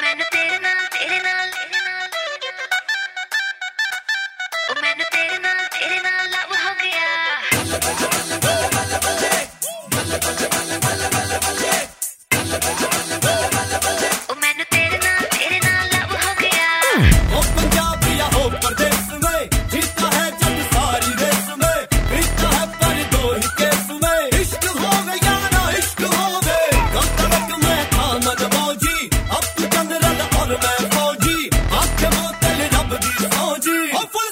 ਮੈਨੂੰ ਤੇਰੇ ਨਾਲ ਤੇਰੇ ਨਾਲ ਉਹ ਮੈਨੂੰ Hopefully